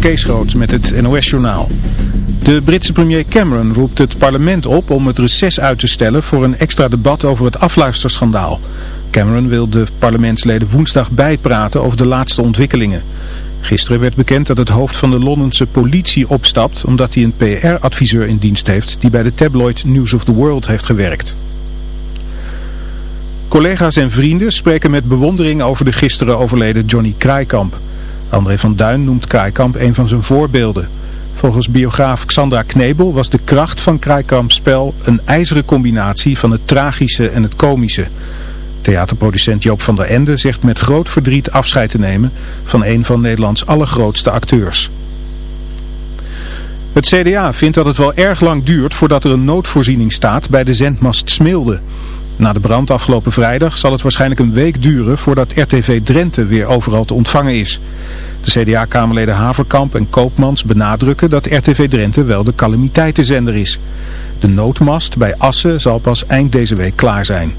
Kees Groot met het NOS-journaal. De Britse premier Cameron roept het parlement op om het reces uit te stellen voor een extra debat over het afluisterschandaal. Cameron wil de parlementsleden woensdag bijpraten over de laatste ontwikkelingen. Gisteren werd bekend dat het hoofd van de Londense politie opstapt omdat hij een PR-adviseur in dienst heeft die bij de tabloid News of the World heeft gewerkt. Collega's en vrienden spreken met bewondering over de gisteren overleden Johnny Kraaikamp. André van Duin noemt Kraaikamp een van zijn voorbeelden. Volgens biograaf Xandra Knebel was de kracht van Kraaikamps spel een ijzeren combinatie van het tragische en het komische. Theaterproducent Joop van der Ende zegt met groot verdriet afscheid te nemen van een van Nederlands allergrootste acteurs. Het CDA vindt dat het wel erg lang duurt voordat er een noodvoorziening staat bij de zendmast Smilde. Na de brand afgelopen vrijdag zal het waarschijnlijk een week duren voordat RTV Drenthe weer overal te ontvangen is. De CDA-kamerleden Haverkamp en Koopmans benadrukken dat RTV Drenthe wel de calamiteitenzender is. De noodmast bij Assen zal pas eind deze week klaar zijn.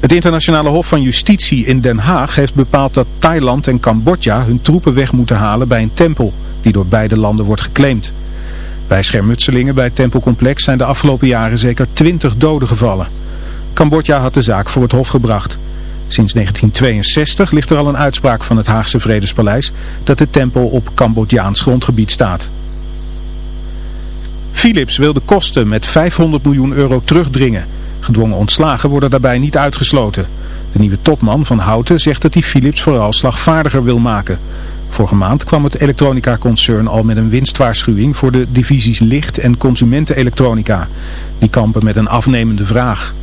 Het internationale hof van justitie in Den Haag heeft bepaald dat Thailand en Cambodja hun troepen weg moeten halen bij een tempel die door beide landen wordt geclaimd. Bij schermutselingen bij het tempelcomplex zijn de afgelopen jaren zeker 20 doden gevallen. Cambodja had de zaak voor het hof gebracht. Sinds 1962 ligt er al een uitspraak van het Haagse Vredespaleis dat de tempel op Cambodjaans grondgebied staat. Philips wil de kosten met 500 miljoen euro terugdringen. Gedwongen ontslagen worden daarbij niet uitgesloten. De nieuwe topman van Houten zegt dat hij Philips vooral slagvaardiger wil maken. Vorige maand kwam het elektronica-concern al met een winstwaarschuwing voor de divisies licht- en consumentenelektronica. Die kampen met een afnemende vraag.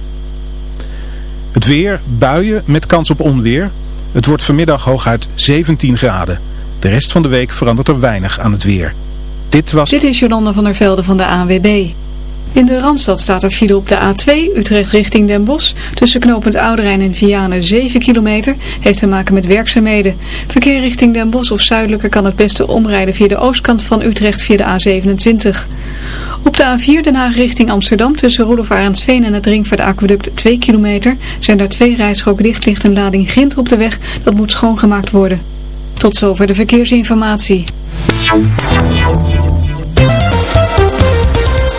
Het weer, buien met kans op onweer. Het wordt vanmiddag hooguit 17 graden. De rest van de week verandert er weinig aan het weer. Dit was... Dit is Jolanda van der Velde van de ANWB. In de Randstad staat er file op de A2 Utrecht richting Den Bosch. Tussen knooppunt Ouderijn en Vianen 7 kilometer. Heeft te maken met werkzaamheden. Verkeer richting Den Bosch of zuidelijker kan het beste omrijden via de oostkant van Utrecht via de A27. Op de A4 Den Haag richting Amsterdam tussen Roelof Arendsveen en het Ringvaartaqueduct 2 kilometer. Zijn daar twee rijstroken dicht ligt een lading grind op de weg. Dat moet schoongemaakt worden. Tot zover de verkeersinformatie.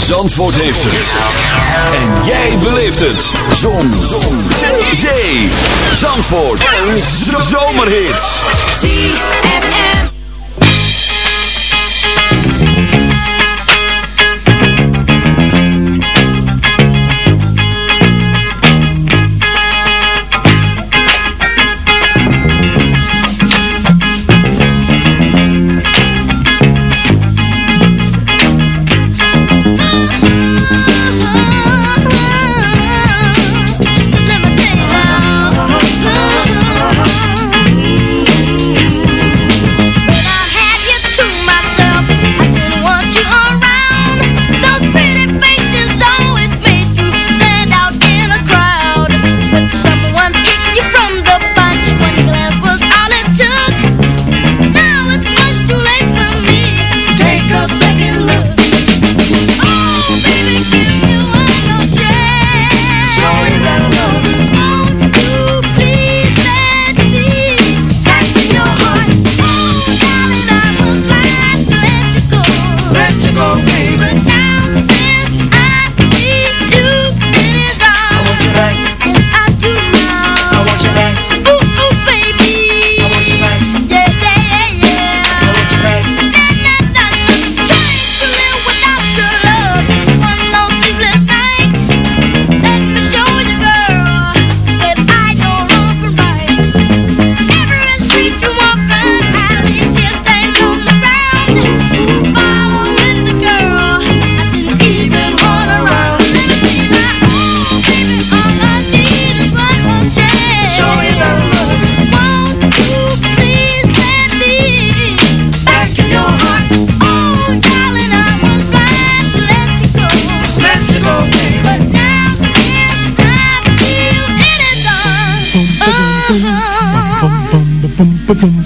Zandvoort heeft het. En jij beleeft het. Zon. Zon. Zee. Zandvoort. En zomerhits. ZFM.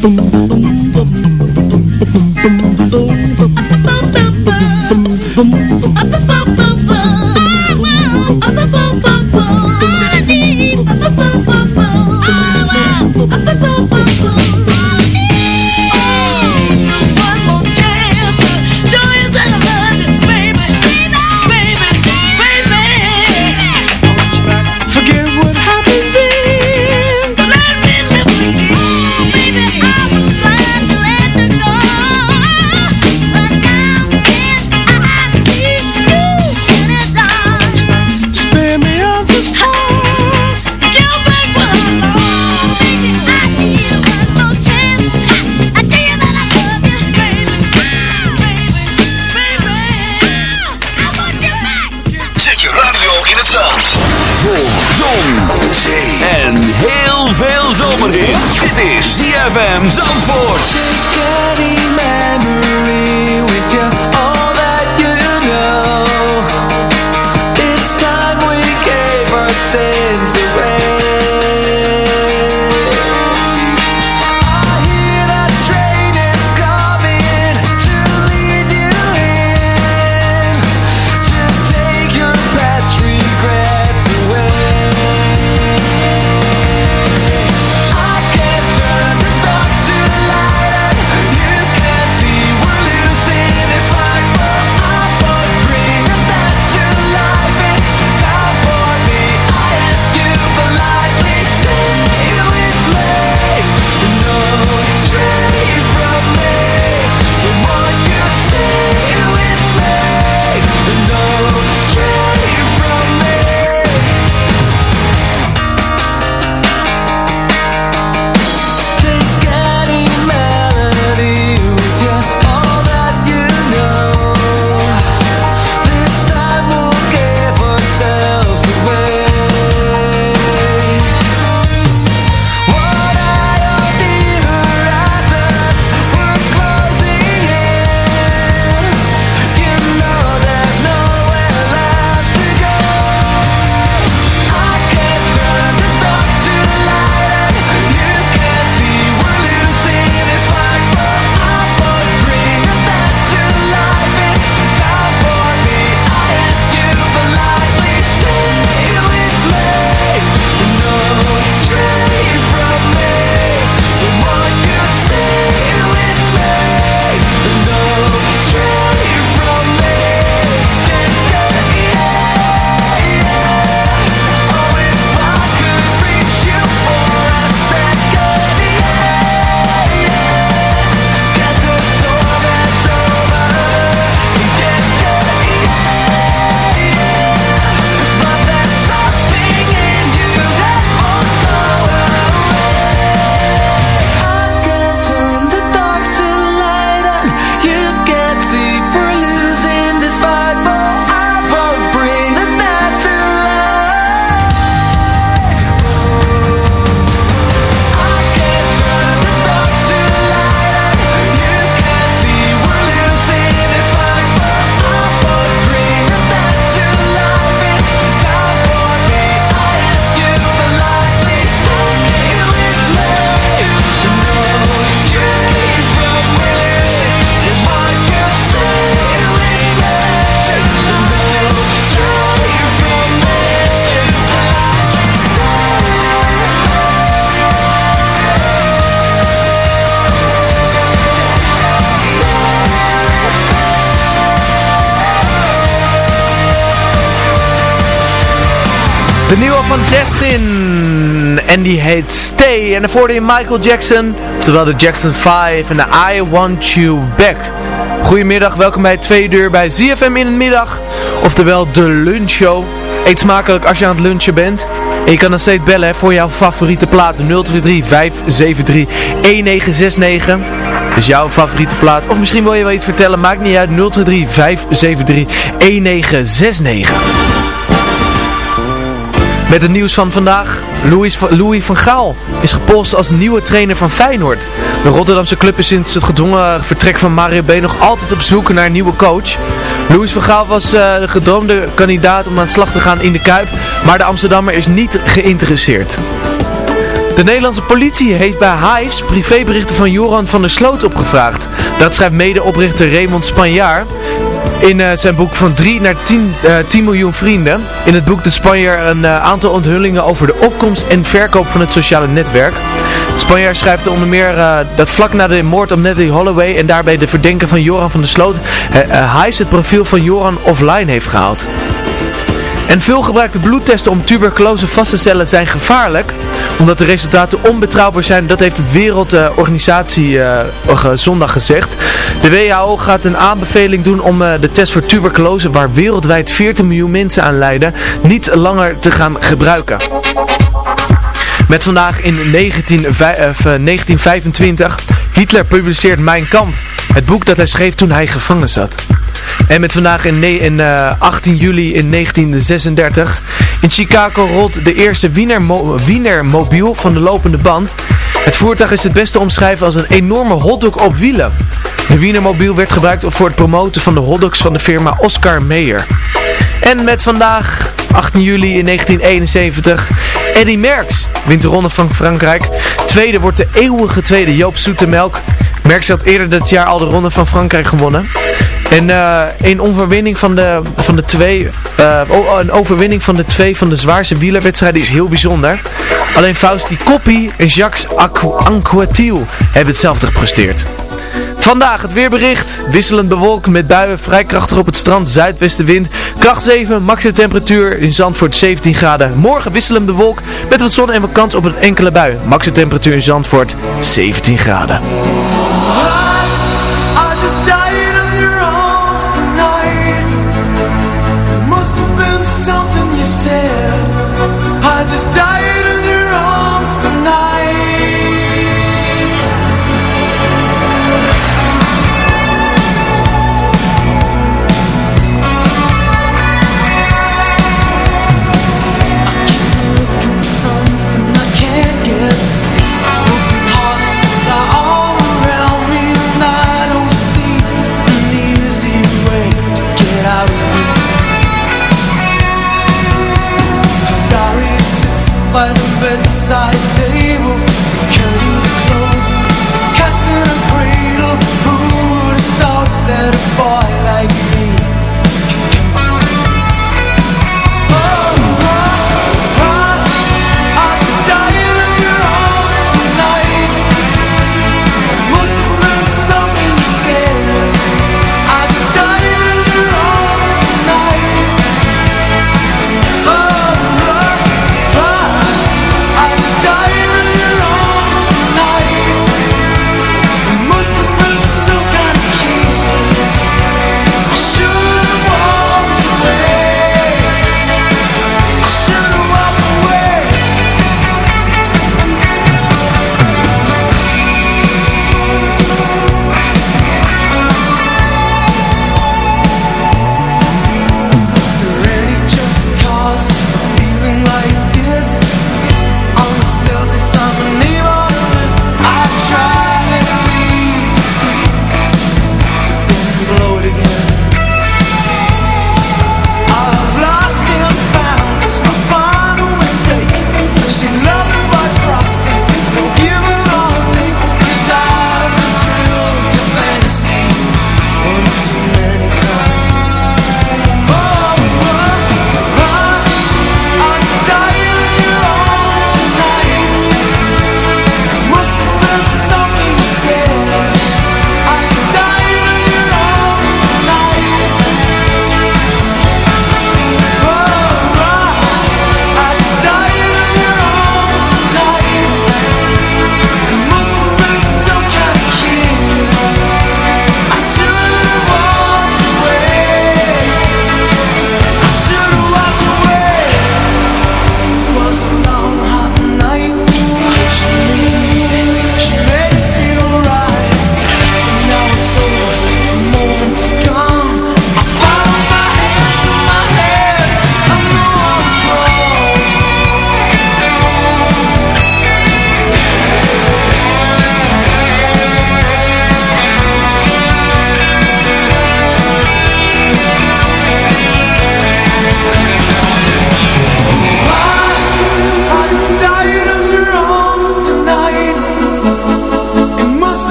boom. ZFM Zandvoort. en die heet Stay. En daarvoor de Michael Jackson, oftewel de Jackson 5 en de I Want You Back. Goedemiddag, welkom bij twee deur bij ZFM in de middag, oftewel de lunchshow. Eet smakelijk als je aan het lunchen bent. En je kan dan steeds bellen voor jouw favoriete plaat 023 573 1969. Dus jouw favoriete plaat. Of misschien wil je wel iets vertellen, maakt niet uit. 023 573 1969. Met het nieuws van vandaag. Louis van, Louis van Gaal is gepost als nieuwe trainer van Feyenoord. De Rotterdamse club is sinds het gedwongen vertrek van Mario B. nog altijd op zoek naar een nieuwe coach. Louis van Gaal was eh, de gedroomde kandidaat om aan de slag te gaan in de Kuip, maar de Amsterdammer is niet geïnteresseerd. De Nederlandse politie heeft bij Hives privéberichten van Joran van der Sloot opgevraagd. Dat schrijft medeoprichter Raymond Spanjaar in eh, zijn boek van 3 naar 10, eh, 10 miljoen vrienden. In het boek de Spanjaar een eh, aantal onthullingen over de opkomst en verkoop van het sociale netwerk. Spanjaar schrijft onder meer dat vlak na de moord op Natalie Holloway en daarbij de verdenken van Joran van der Sloot, Hives het profiel van Joran offline heeft gehaald. En veel gebruikte bloedtesten om tuberculose vast te stellen zijn gevaarlijk. Omdat de resultaten onbetrouwbaar zijn. Dat heeft de Wereldorganisatie eh, zondag gezegd. De WHO gaat een aanbeveling doen om eh, de test voor tuberculose, waar wereldwijd 14 miljoen mensen aan lijden, niet langer te gaan gebruiken. Met vandaag in 19, eh, 1925. Hitler publiceert Mein Kampf. Het boek dat hij schreef toen hij gevangen zat. En met vandaag in, in eh, 18 juli in 1936. In Chicago rolt de eerste Wiener, Mo Wiener van de lopende band. Het voertuig is het beste omschrijven als een enorme hotdog op wielen. De Wienermobiel werd gebruikt voor het promoten van de hotdogs van de firma Oscar Mayer. En met vandaag, 18 juli in 1971, Eddy Merckx wint de Ronde van Frankrijk. Tweede wordt de eeuwige tweede Joop Zoetemelk. Merckx had eerder dit jaar al de Ronde van Frankrijk gewonnen. En eh, een overwinning van de, van de twee, eh, oh, een overwinning van de twee van de zwaarste wielerwedstrijden is heel bijzonder. Alleen Fausti Coppi en Jacques Anqu- Anquetil hebben hetzelfde gepresteerd. Vandaag het weerbericht. Wisselend bewolkt met buien vrij krachtig op het strand. Zuidwestenwind. Kracht 7. Maximum temperatuur in Zandvoort 17 graden. Morgen wisselend bewolkt met wat zon en wat kans op een enkele bui. Maximum temperatuur in Zandvoort 17 graden.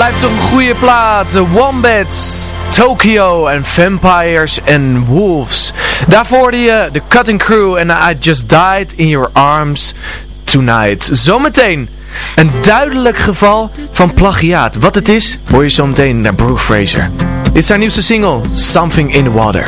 Blijft een goede plaat. Wombats, Tokyo en Vampires and Wolves. Daarvoor je The Cutting Crew en I Just Died in Your Arms Tonight. Zometeen een duidelijk geval van plagiaat. Wat het is, hoor je zometeen naar Bruce Fraser. Dit is haar nieuwste single, Something in the Water.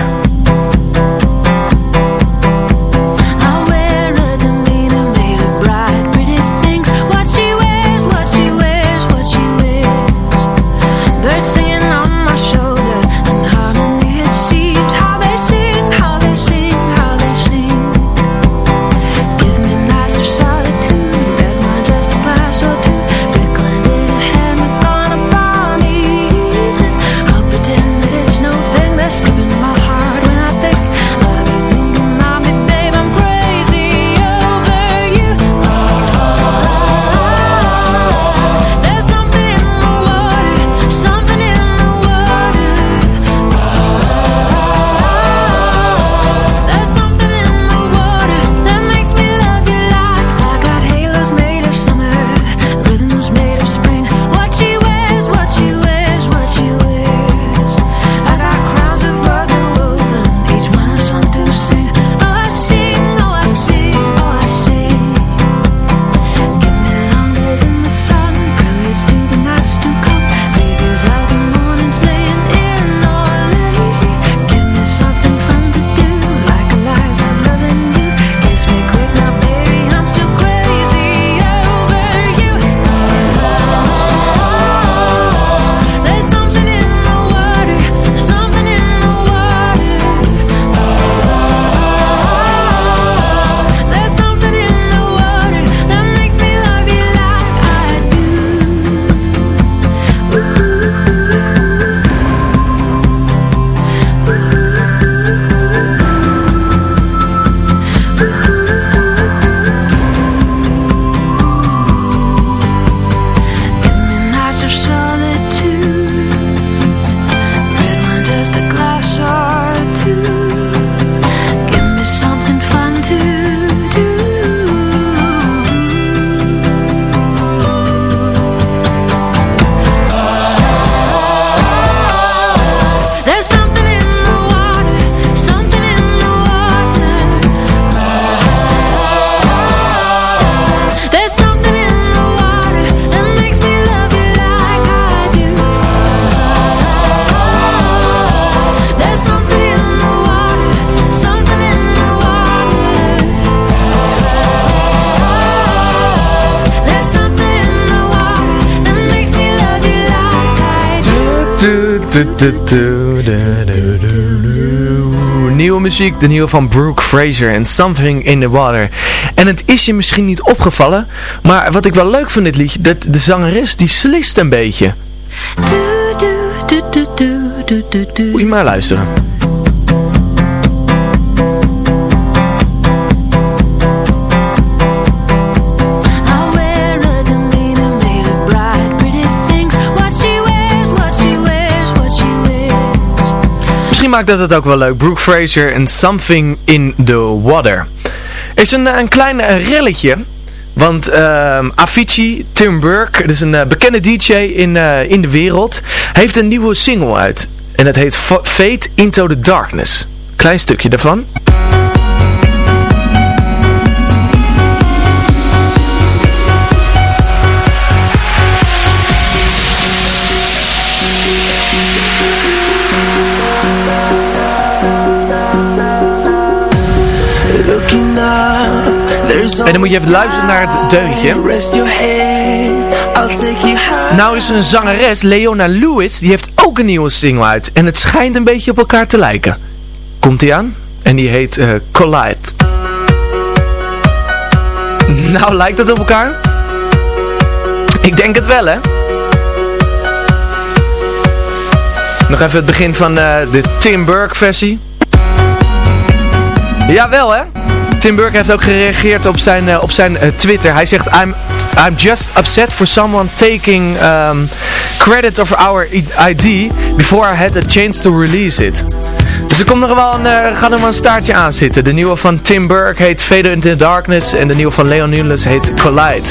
muziek, de nieuwe van Brooke Fraser en Something in the Water. En het is je misschien niet opgevallen, maar wat ik wel leuk vind dit liedje, dat de zangeres die slist een beetje. Moet je maar luisteren. maakt dat het ook wel leuk. Brooke Fraser en Something in the Water. Is een, eh, een klein eh, relletje. Want uh, Avicii, Burke, dus een eh, bekende DJ in, in de wereld, heeft een nieuwe single uit. En dat heet Fate Into the Darkness. Klein stukje daarvan. En dan moet je even luisteren naar het deuntje. Nou is een zangeres, Leona Lewis, die heeft ook een nieuwe single uit. En het schijnt een beetje op elkaar te lijken. Komt die aan? En die heet eh, Collide. Nou, lijkt het op elkaar? Ik denk het wel, hè? Nog even het begin van eh, de Tim Burke versie. Jawel, hè? Tim Burke heeft ook gereageerd op zijn, eh, op zijn eh, Twitter. Hij zegt, I'm, I'm just upset for someone taking um, credit of our ID before I had a chance to release it. Dus er komt nog wel een, uh, gaat nog wel een staartje aan zitten. De nieuwe van Tim Burke heet Fade into the Darkness en de nieuwe van Leon Nunes heet Collide.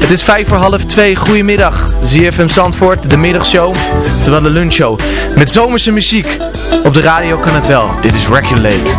Het is vijf voor half twee. Goedemiddag. ZFM Zandvoort, de middagshow, terwijl de lunchshow. Met zomerse muziek. Op de radio kan het wel. Dit is Regulate.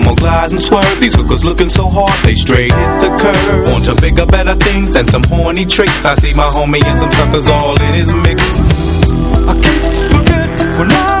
gonna glide and swerve. These hookers looking so hard, they straight hit the curve. Want to bigger, better things than some horny tricks. I see my homie and some suckers all in his mix. I can't forget we're not in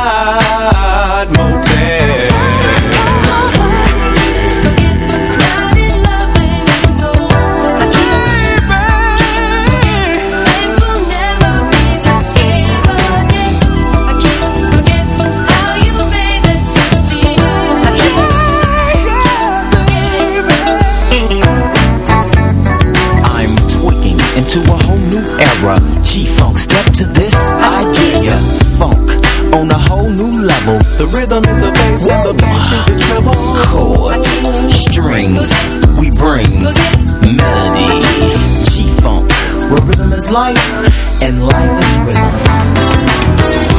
The rhythm is the bass and the bass is the treble. Chords, strings, we bring melody G-Funk, where rhythm is life and life is rhythm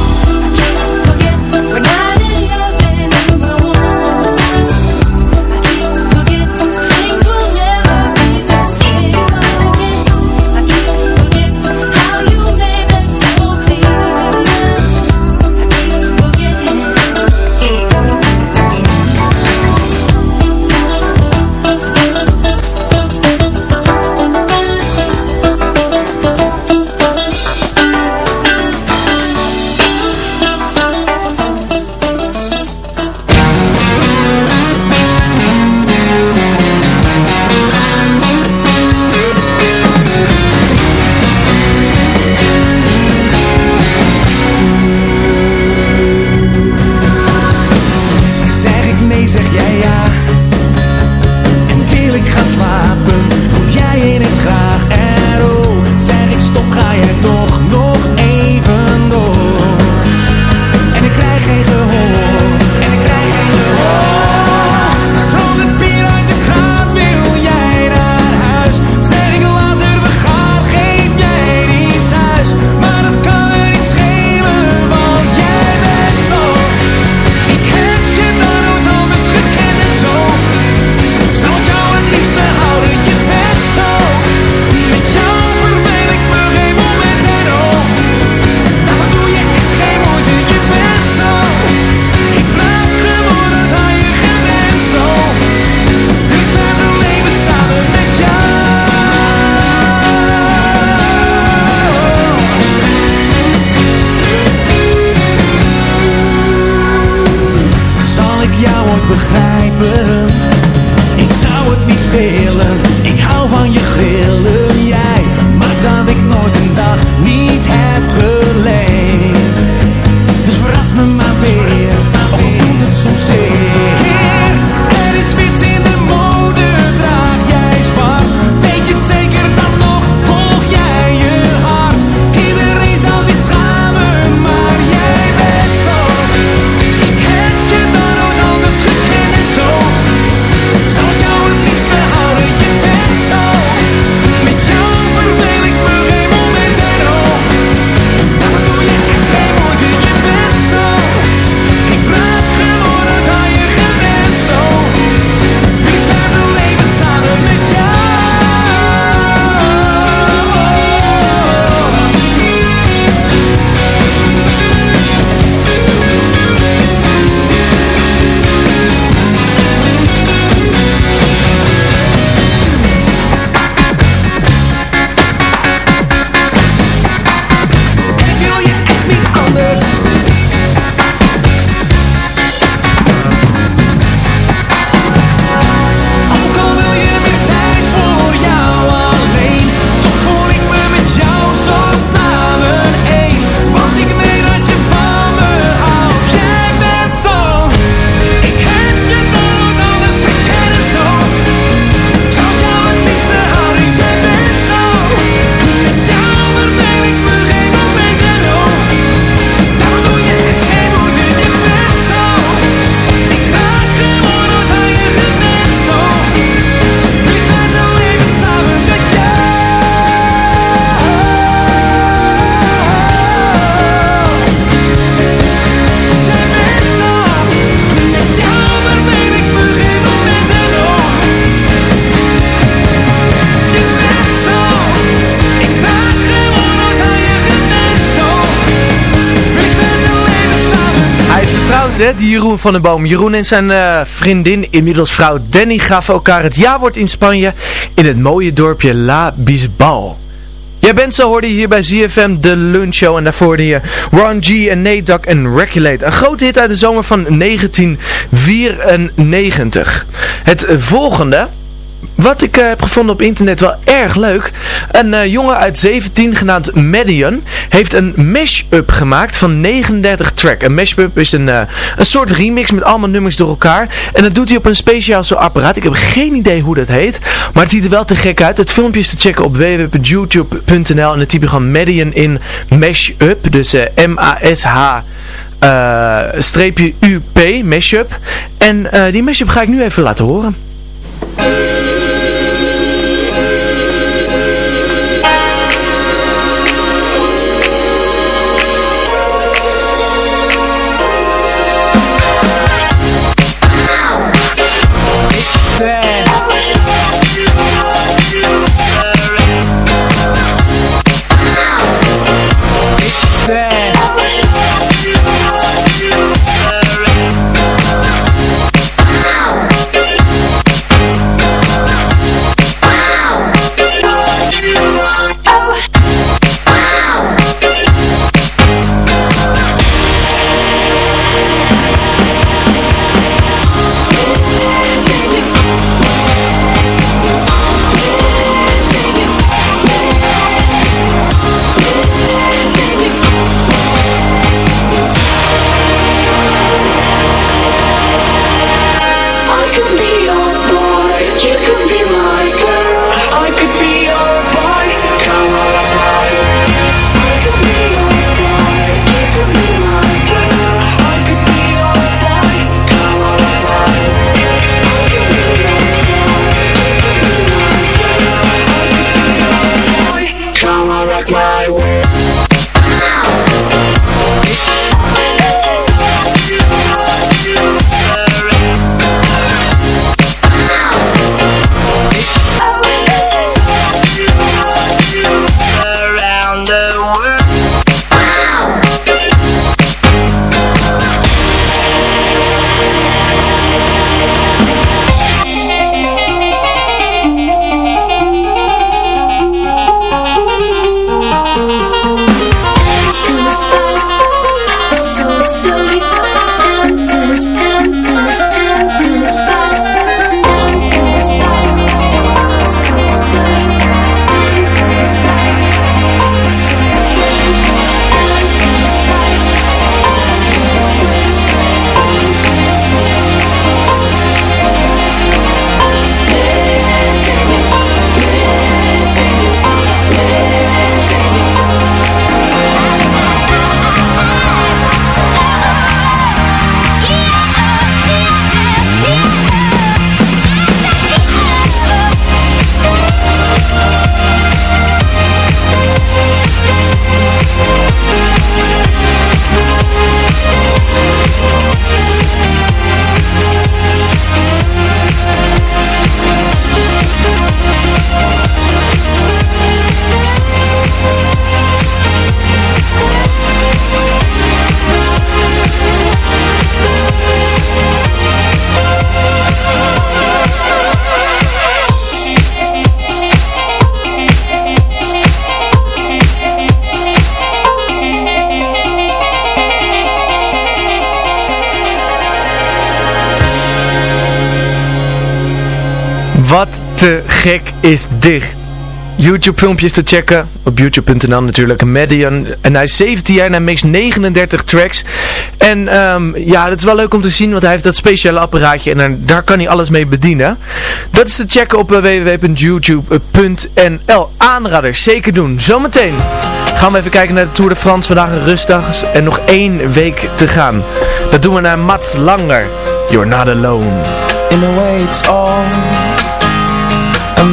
Die Jeroen van den Boom. Jeroen en zijn eh, vriendin, inmiddels vrouw Danny, gaven elkaar het jawoord in Spanje in het mooie dorpje La Bisbal. Jij bent zo, hoorde je hier bij ZFM de Lunch Show en daarvoor hoorde je Ron G en Nate en Regulate. Een grote hit uit de zomer van 1994. Het volgende... Wat ik eh, heb gevonden op internet wel erg leuk. Een eh, jongen uit 17 genaamd Median heeft een mash-up gemaakt van 39 track. Een mash-up is een, eh, een soort remix met allemaal nummers door elkaar. En dat doet hij op een speciaal zo apparaat. Ik heb geen idee hoe dat heet. Maar het ziet er wel te gek uit. Het filmpje is te checken op www.youtube.nl en dan typ je gewoon Median in mash-up. Dus M-A-S-H eh, streepje U-P, mash-up. En die mash-up ga ik nu even laten horen. Gek is dit. YouTube filmpjes te checken. Op youtube.nl natuurlijk. Median. En hij is 17 jaar en hij mixt 39 tracks. En ehm, ja, dat is wel leuk om te zien. Want hij heeft dat speciale apparaatje. En daar, kan hij alles mee bedienen. Dat is te checken op eh, www.youtube.nl. Aanrader, zeker doen. Zometeen gaan we even kijken naar de Tour de France. Vandaag een rustdag. En nog één week te gaan. Dat doen we naar Mats Langer. You're not alone. In a way all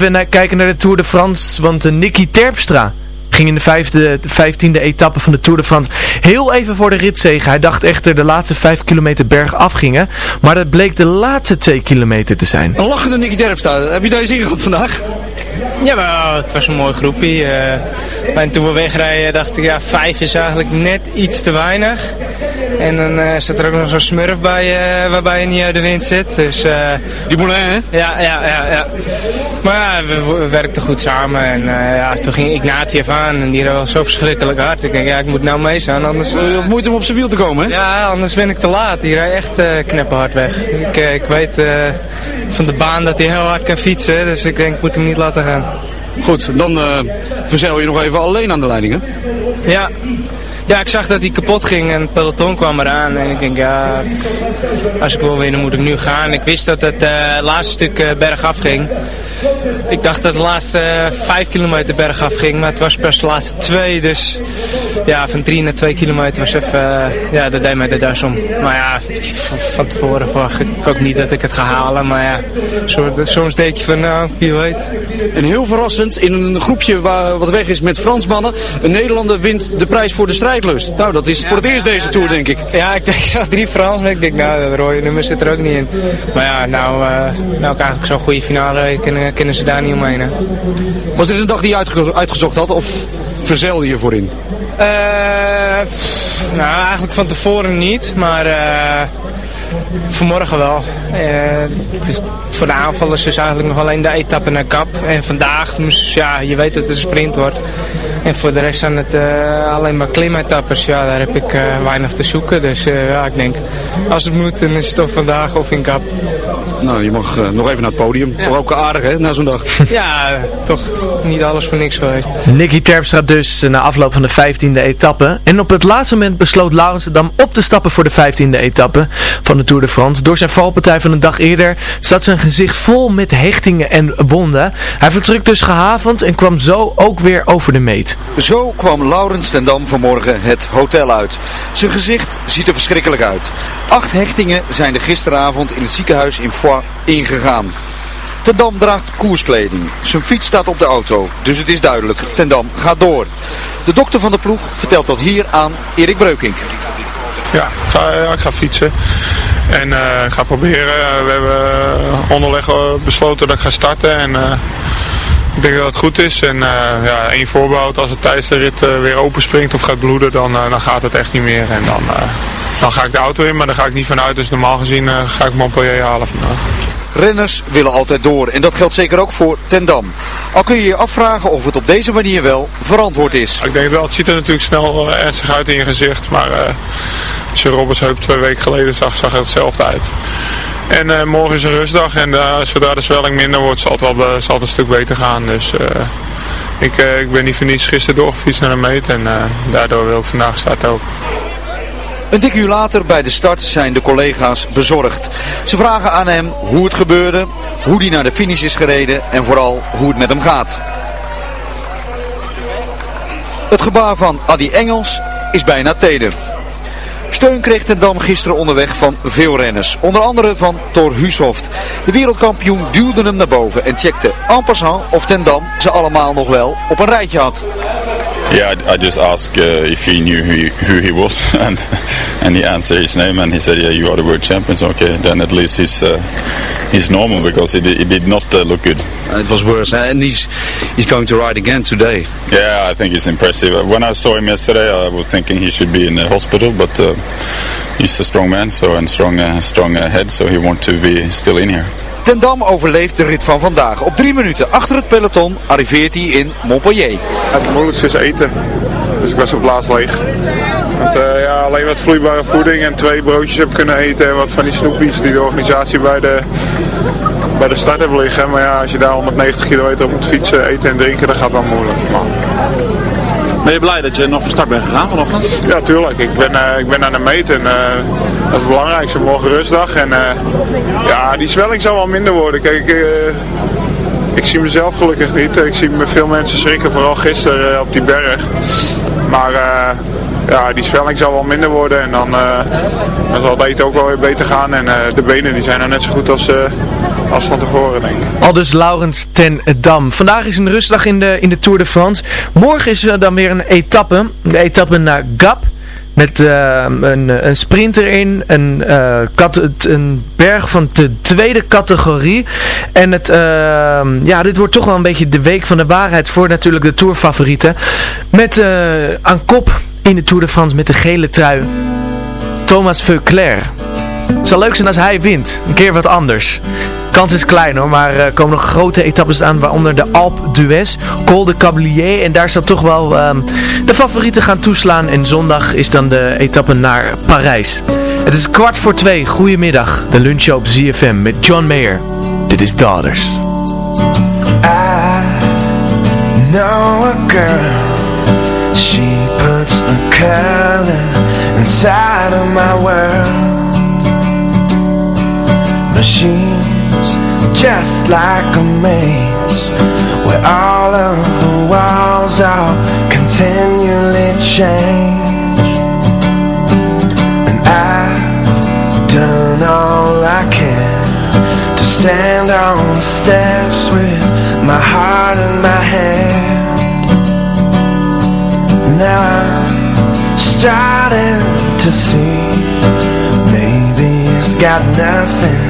even naar- kijken naar de Tour de France, want uh, Nicky Terpstra ging in de, vijfde, de vijftiende etappe van de Tour de France heel even voor de ritzege. Hij dacht echter de laatste vijf kilometer berg afgingen, maar dat bleek de laatste twee kilometer te zijn. Een lachende Nicky Terpstra. Heb je deze ingehad vandaag? Ja, het was een mooi groepje. eh. en toen we wegrijden dacht ik, ja, vijf is eigenlijk net iets te weinig. En dan eh, zit er ook nog zo'n smurf bij eh, waarbij je niet uit de wind zit. Dus, Die Moulin, hè? Ja, ja, ja. ja. Maar ja, we, we werkten goed samen. En eh, ja, toen ging Ignatiev aan en die was zo verschrikkelijk hard. Ik denk, ja, ik moet nou mee zijn, anders... Je moeite om op zijn wiel te komen, hè? Ja, anders ben ik te laat. Die rijdt echt eh knapperhard weg. Ik, eh, ik weet eh, van de baan dat hij heel hard kan fietsen. Dus ik denk, ik moet hem niet laten gaan. Goed, dan eh verzeil je nog even alleen aan de leiding, hè? Ja. Ja, ik zag dat hij kapot ging en het peloton kwam eraan. En ik denk, ja, als ik wil winnen moet ik nu gaan. Ik wist dat het eh, laatste stuk eh, bergaf ging. Ik dacht dat de laatste eh, vijf kilometer bergaf ging, maar het was pas de laatste twee. Dus ja, van drie naar twee kilometer was even, eh, ja, dat deed mij de das om. Maar ja, van, tevoren verwacht ik ook niet dat ik het ga halen. Maar ja, soms, denk je van, nou, wie weet. En heel verrassend, in een groepje waar, wat weg is met Fransmannen, een Nederlander wint de prijs voor de strijdlust. Nou, dat is voor het eerst deze Tour, denk ik. Ja, ik denk, ik zag drie Frans, maar ik denk, nou, dat rode nummer zit er ook niet in. Maar ja, nou, eh, nou ik eigenlijk zo'n goede finale kunnen, kunnen ze daar niet omheen. Hè. Was dit een dag die je uitge- uitgezocht had, of verzeilde je voor in? Eh, pff, nou, eigenlijk van tevoren niet, maar eh, vanmorgen wel. Eh, het is, voor de aanvallers is eigenlijk nog alleen de etappe naar kap. En vandaag moest, ja, je weet dat het een sprint wordt. En voor de rest zijn het eh, alleen maar klimetappes. Ja, daar heb ik eh, weinig te zoeken. Dus eh, ja, ik denk, als het moet, dan is het toch vandaag of in kap. Nou, je mag eh, nog even naar het podium. Toch ook aardig, hè, na zo'n dag. Ja, toch niet alles voor niks geweest. Nicky Terpstra dus eh, na afloop van de 15e etappe. En op het laatste moment besloot Laurensdam op te stappen voor de 15e etappe van de Tour de France. Door zijn valpartij van een dag eerder zat zijn gezicht vol met hechtingen en wonden. Hij vertrok dus gehavend en kwam zo ook weer over de meet. Zo kwam Laurens ten Dam vanmorgen het hotel uit. Zijn gezicht ziet er verschrikkelijk uit. Acht hechtingen zijn er gisteravond in het ziekenhuis in Ingegaan. Ten Dam draagt koerskleding. Zijn fiets staat op de auto, dus het is duidelijk. Ten Dam gaat door. De dokter van de ploeg vertelt dat hier aan Erik Breukink. Ja, ik ga, ik ga fietsen. En eh, ga proberen. We hebben eh, onderweg eh, besloten dat ik ga starten. En ik denk dat het goed is. En eh, ja, één voorbehoud. Als het tijdens de rit weer openspringt of gaat bloeden, dan, dan gaat het echt niet meer. En dan, dan ga ik de auto in, maar daar ga ik niet vanuit. Dus normaal gezien eh, ga ik Montpellier halen vandaag. Renners willen altijd door en dat geldt zeker ook voor Ten Dam. Al kun je je afvragen of het op deze manier wel verantwoord is. Ik denk het wel, het ziet er natuurlijk snel eh, ernstig uit in je gezicht. Maar eh, als je Robbers heup twee weken geleden zag, zag het hetzelfde uit. En morgen is een rustdag en zodra de zwelling minder wordt, zal het, wel, zal het een stuk beter gaan. Dus ik, ik ben niet voor niets gisteren doorgefietst naar de meet en daardoor wil ik vandaag starten ook. Een dik uur later bij de start zijn de collega's bezorgd. Ze vragen aan hem hoe het gebeurde, hoe hij naar de finish is gereden en vooral hoe het met hem gaat. Het gebaar van Adi Engels is bijna teder. Steun kreeg Ten Dam gisteren onderweg van veel renners. Onder andere van Thor Hushoft. De wereldkampioen duwde hem naar boven en checkte en passant of Ten Dam ze allemaal nog wel op een rijtje had. Yeah, I, I just asked uh, if he knew who he, who he was, and and he answered his name, and he said, "Yeah, you are the world champion." So okay, then at least he's uh, he's normal because he did, he did not uh, look good. it was worse, and he's he's going to ride again today. Yeah, I think it's impressive. When I saw him yesterday, I was thinking he should be in the hospital, but uh, he's a strong man, so and strong uh, strong uh, head, so he wants to be still in here. Ten Dam overleeft de rit van vandaag. Op drie minuten achter het peloton arriveert hij in Montpellier. Het moeilijkste is eten, dus ik was op laatst leeg. Want, eh, ja, alleen wat vloeibare voeding en twee broodjes heb kunnen eten en wat van die snoepjes die de organisatie bij de, bij de start hebben liggen. Maar ja, als je daar 190 kilometer op moet fietsen, eten en drinken, dat gaat wel moeilijk. Ben je blij dat je nog van start bent gegaan vanochtend? Ja, tuurlijk. Ik ben, eh, ik ben aan de meet en eh, dat is het belangrijkste. Morgen rustdag. En eh, ja, die zwelling zal wel minder worden. Kijk, ik zie mezelf gelukkig niet. Ik zie me veel mensen schrikken, vooral gisteren op die berg. Maar ja, die zwelling zal wel minder worden en dan, zal het eten ook wel weer beter gaan. En de benen die zijn nou net zo goed als, als van tevoren, denk ik. Al dus Laurens ten Dam. Vandaag is een rustdag in de, in de Tour de France. Morgen is er dan weer een etappe. De etappe naar Gap. Met eh, een, een sprint erin, een, eh, kat, een berg van de tweede categorie. En het, eh, ja, dit wordt toch wel een beetje de week van de waarheid voor natuurlijk de Tourfavorieten. Met aan kop in de Tour de France met de gele trui Thomas Veuclair. Het zal leuk zijn als hij wint. Een keer wat anders. Kans is klein hoor, maar er komen nog grote etappes aan, waaronder de Alpe d'Huez, Col de Cablier. En daar zal toch wel ehm, de favorieten gaan toeslaan. En zondag is dan de etappe naar Parijs. Het is kwart voor twee. Goedemiddag. De lunchshow op ZFM met John Mayer. Dit is Daughters. know a girl She puts the color inside of my world She's just like a maze Where all of the walls are continually change And I've done all I can To stand on the steps with my heart in my hand. Now I'm starting to see Maybe it's got nothing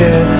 care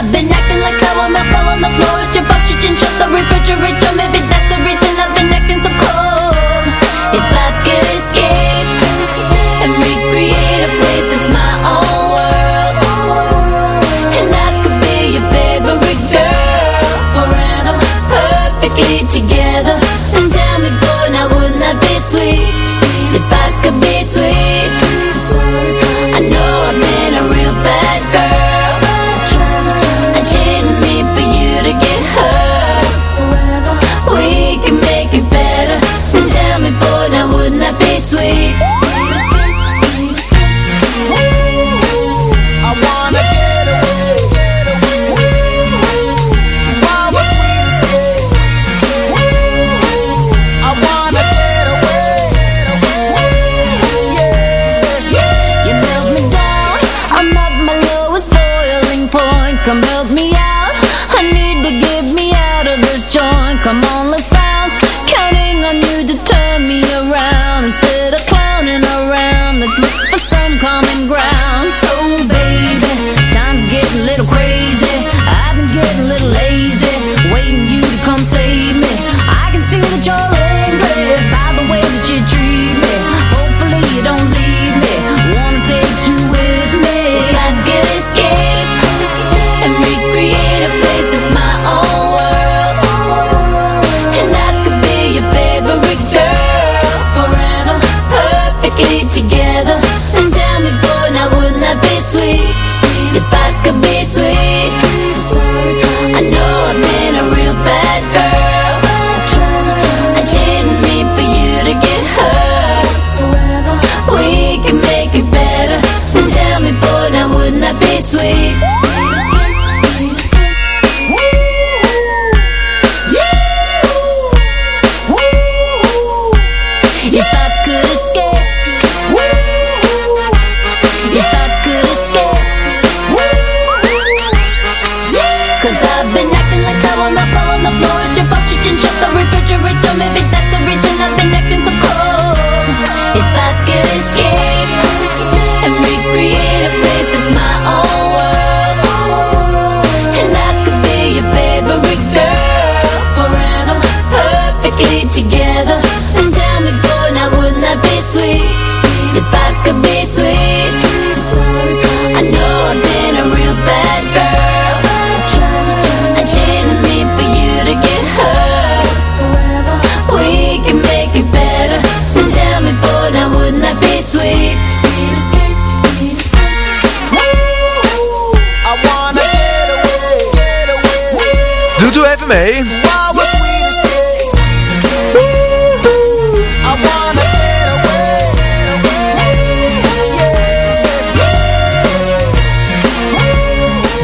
away,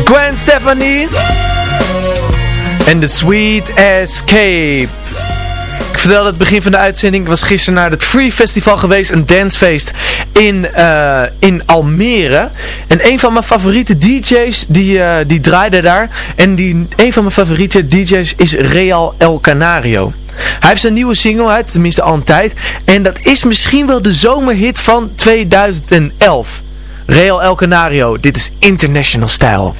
Gwen Stefani. En The Sweet Escape. Ik vertelde het begin van de uitzending. Ik was gisteren naar het Free Festival geweest. Een dancefeest in, eh, in Almere. En een van mijn favoriete DJ's die, eh, die draaide daar. En die, een van mijn favoriete DJ's is Real El Canario. Hij heeft zijn nieuwe single uit, tenminste al een tijd. En dat is misschien wel de zomerhit van 2011. Real El Canario, dit is International Style.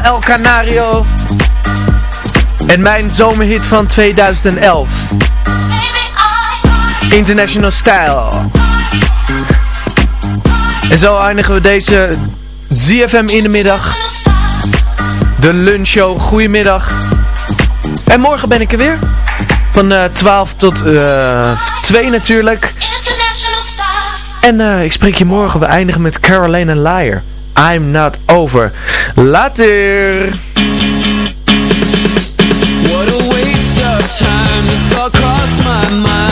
El Canario. En mijn zomerhit van 2011. International Style. En zo eindigen we deze ZFM in de middag. De lunchshow. Goedemiddag. En morgen ben ik er weer. Van eh 12 tot eh 2 natuurlijk. En eh, ik spreek je morgen. We eindigen met Carolina Liar. I'm not over. Later. What a waste of time. The thought crossed my mind,